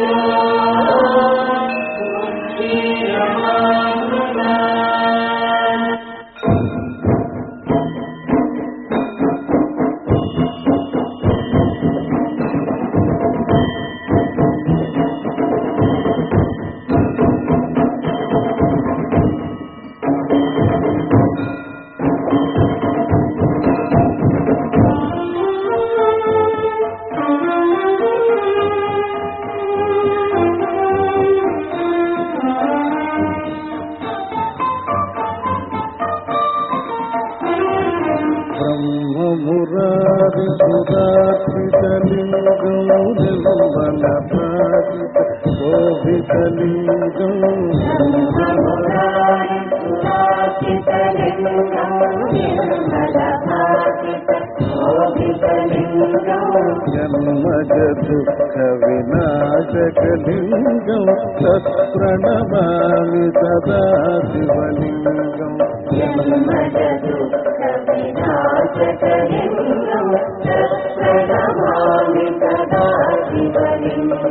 Thank you. శోభితలింగం జన్మజ దుఃఖ వినాశకలింగం తత్ప్రణమామి సదా శివలింగం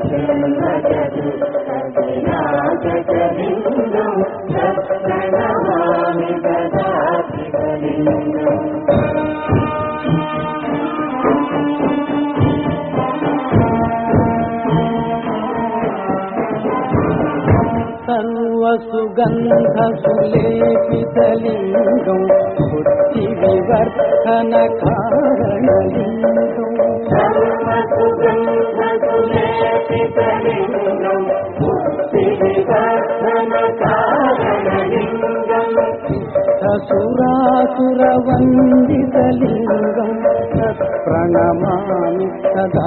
ಶ್ರೀಮನ್ನಾಥ సర్వసుగంధ సులేపితలింగం బుద్ధి వివర్ధన కారణలింగం సురాసురవందితలింగం తత్ప్రణమామి సదా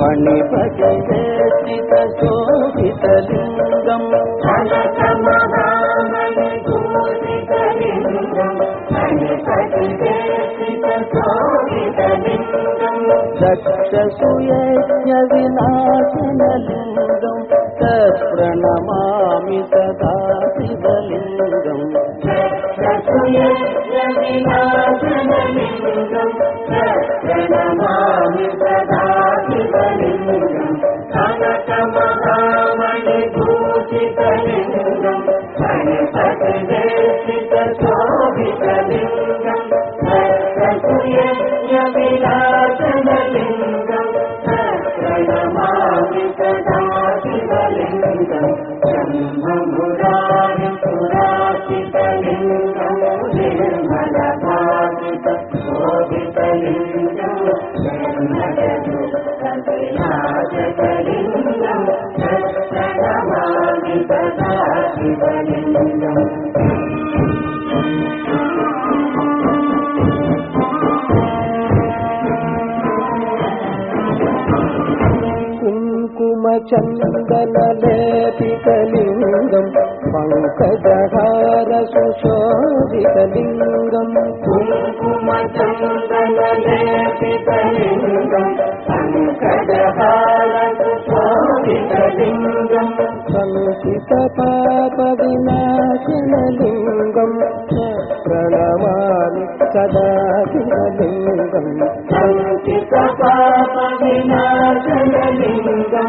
फणिपतिवेष्टितशोभितलिङ्गम् दक्षसुयज्ञविनाशनलिङ्गम् तत्प्रणमामि तदा शिवलिङ्गम् दक्षसुयज्ञविनाशनलिङ्गम् तत्प्रणमामि तदा शोभितलिङ्गम् సదా శివలింగం चन्दनलेपितलिङ्गम् पङ्कजहार सुशोभितलिङ्गम् कुङ्कुमचन्दनलेपितलिङ्गम् पङ्कजहार सुशोभितलिङ्गम् చిత పాప వినాశనలింగం ప్రణమామి సదా శివలింగం సంచిత పాప వినాశనలింగం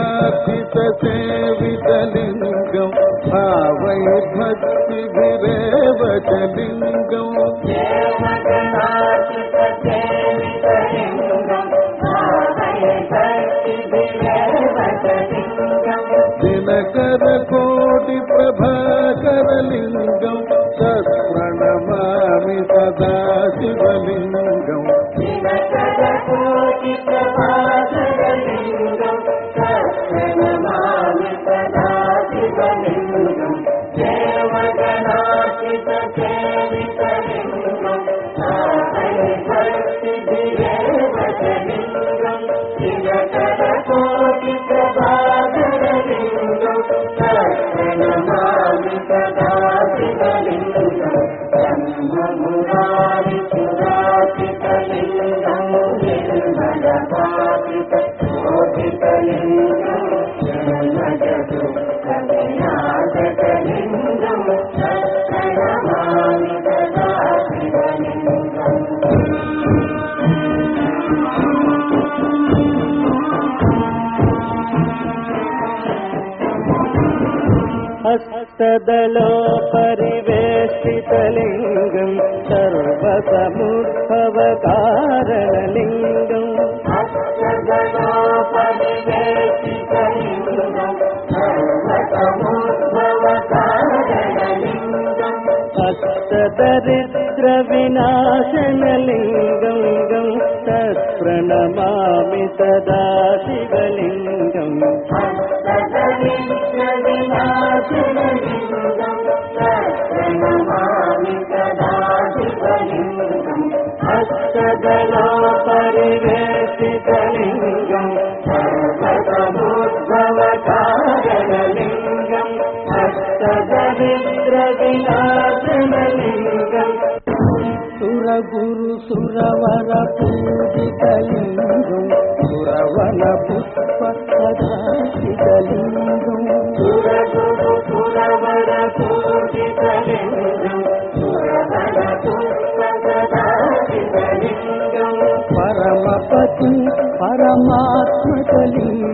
अर्पित सेवितलिङ्गम् भावै भक्तिभिरेवचलिङ्गम् दिनकर Holy Spirit. परिवेष्टितलिङ्गम् अष्टदलोपरिवेष्टितलिङ्गं सर्वप्रमुखवकारणलिङ्गम् अस्तदरित्रविनाशनलिङ्गं सदा शिवलिङ्गम् जलिङ्ग्रनालिङ्गर गुरु सुर भरङ्ग परमात्मकली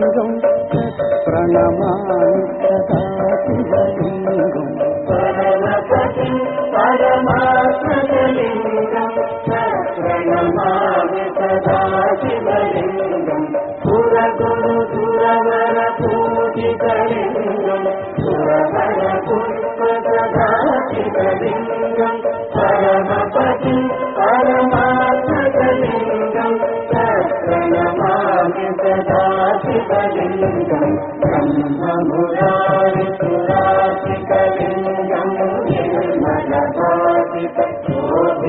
नमामि तत्रोभितलिङ्गं